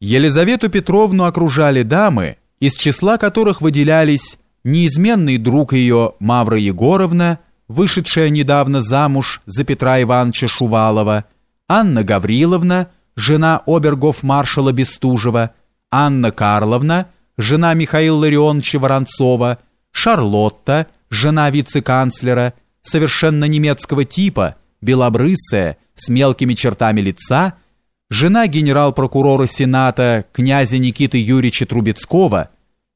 Елизавету Петровну окружали дамы, из числа которых выделялись неизменный друг ее Мавра Егоровна, вышедшая недавно замуж за Петра Ивановича Шувалова, Анна Гавриловна, жена обергов-маршала Бестужева, Анна Карловна, жена Михаила Ларионовича Воронцова, Шарлотта, жена вице-канцлера, совершенно немецкого типа, белобрысая, с мелкими чертами лица, жена генерал-прокурора Сената князя Никиты Юрьевича Трубецкого,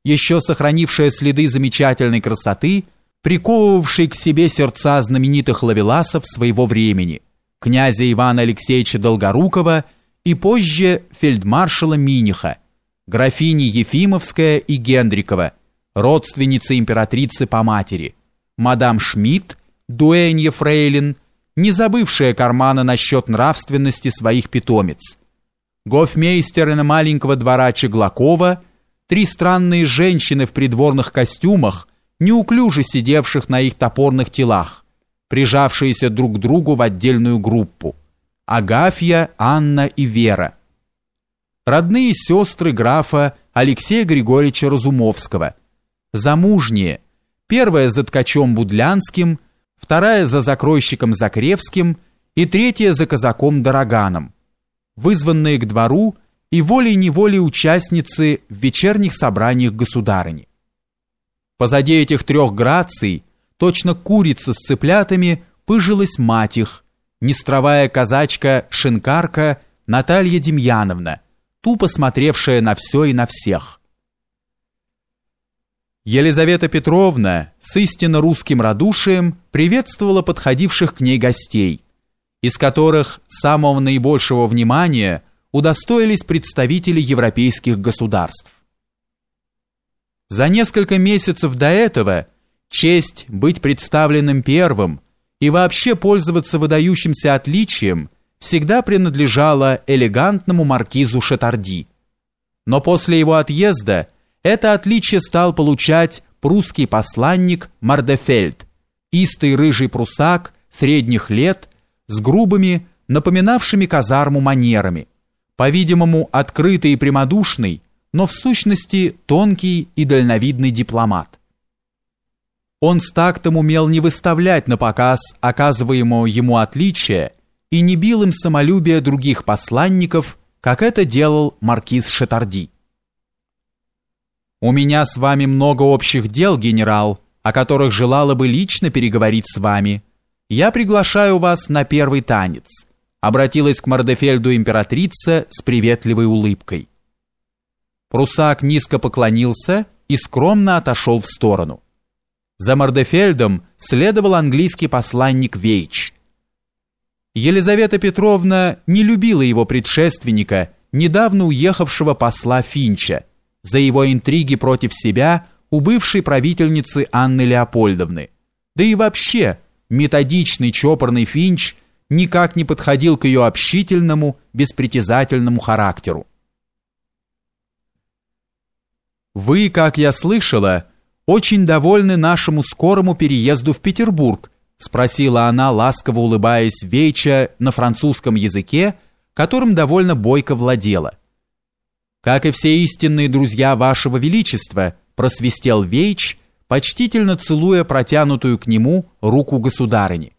еще сохранившая следы замечательной красоты, приковывавшей к себе сердца знаменитых лавеласов своего времени, князя Ивана Алексеевича Долгорукова и позже фельдмаршала Миниха, графини Ефимовская и Гендрикова, родственницы императрицы по матери, мадам Шмидт, дуэнье Фрейлин, не забывшая кармана насчет нравственности своих питомец. Гофмейстеры на маленького двора Чеглакова, три странные женщины в придворных костюмах, неуклюже сидевших на их топорных телах, прижавшиеся друг к другу в отдельную группу. Агафья, Анна и Вера. Родные сестры графа Алексея Григорьевича Разумовского. Замужние. Первая за ткачом Будлянским, вторая за закройщиком Закревским и третья за казаком Дороганом, вызванные к двору и волей-неволей участницы в вечерних собраниях государыни. Позади этих трех граций, точно курица с цыплятами, пыжилась мать их, нестровая казачка-шинкарка Наталья Демьяновна, тупо смотревшая на все и на всех – Елизавета Петровна с истинно русским радушием приветствовала подходивших к ней гостей, из которых самого наибольшего внимания удостоились представители европейских государств. За несколько месяцев до этого честь быть представленным первым и вообще пользоваться выдающимся отличием всегда принадлежала элегантному маркизу Шатарди. Но после его отъезда – это отличие стал получать прусский посланник Мардефельд, истый рыжий прусак средних лет с грубыми, напоминавшими казарму манерами, по-видимому, открытый и прямодушный, но в сущности тонкий и дальновидный дипломат. Он с тактом умел не выставлять на показ оказываемого ему отличия и не бил им самолюбие других посланников, как это делал маркиз Шатарди. У меня с вами много общих дел, генерал, о которых желала бы лично переговорить с вами. Я приглашаю вас на первый танец. Обратилась к Мордефельду императрица с приветливой улыбкой. Прусак низко поклонился и скромно отошел в сторону. За Мордефельдом следовал английский посланник Вейч. Елизавета Петровна не любила его предшественника, недавно уехавшего посла Финча, за его интриги против себя у бывшей правительницы Анны Леопольдовны. Да и вообще, методичный чопорный Финч никак не подходил к ее общительному, беспритязательному характеру. «Вы, как я слышала, очень довольны нашему скорому переезду в Петербург», спросила она, ласково улыбаясь Веча на французском языке, которым довольно бойко владела – как и все истинные друзья вашего величества, просвистел Вейч, почтительно целуя протянутую к нему руку государыни.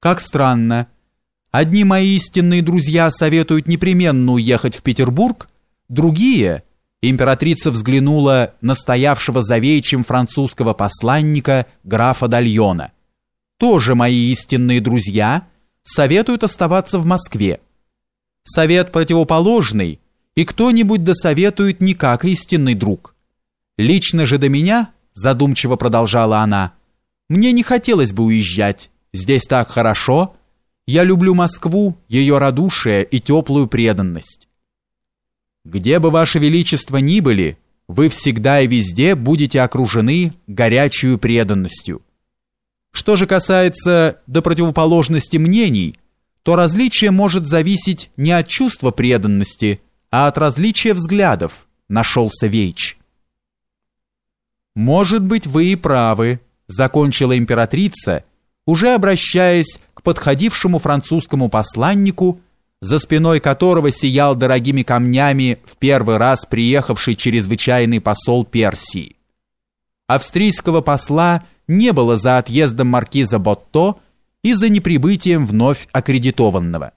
Как странно. Одни мои истинные друзья советуют непременно уехать в Петербург, другие Императрица взглянула на стоявшего за Вейчем французского посланника графа Дальона. Тоже мои истинные друзья советуют оставаться в Москве. Совет противоположный и кто-нибудь досоветует не как истинный друг. Лично же до меня, задумчиво продолжала она, мне не хотелось бы уезжать. Здесь так хорошо. Я люблю Москву, ее радушие и теплую преданность. Где бы ваше величество ни были, вы всегда и везде будете окружены горячей преданностью. Что же касается до противоположности мнений, то различие может зависеть не от чувства преданности, а от различия взглядов, нашелся Вейч. «Может быть, вы и правы», — закончила императрица, уже обращаясь к подходившему французскому посланнику, за спиной которого сиял дорогими камнями в первый раз приехавший чрезвычайный посол Персии. Австрийского посла не было за отъездом маркиза Ботто и за неприбытием вновь аккредитованного.